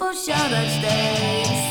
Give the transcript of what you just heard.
for Shadow tej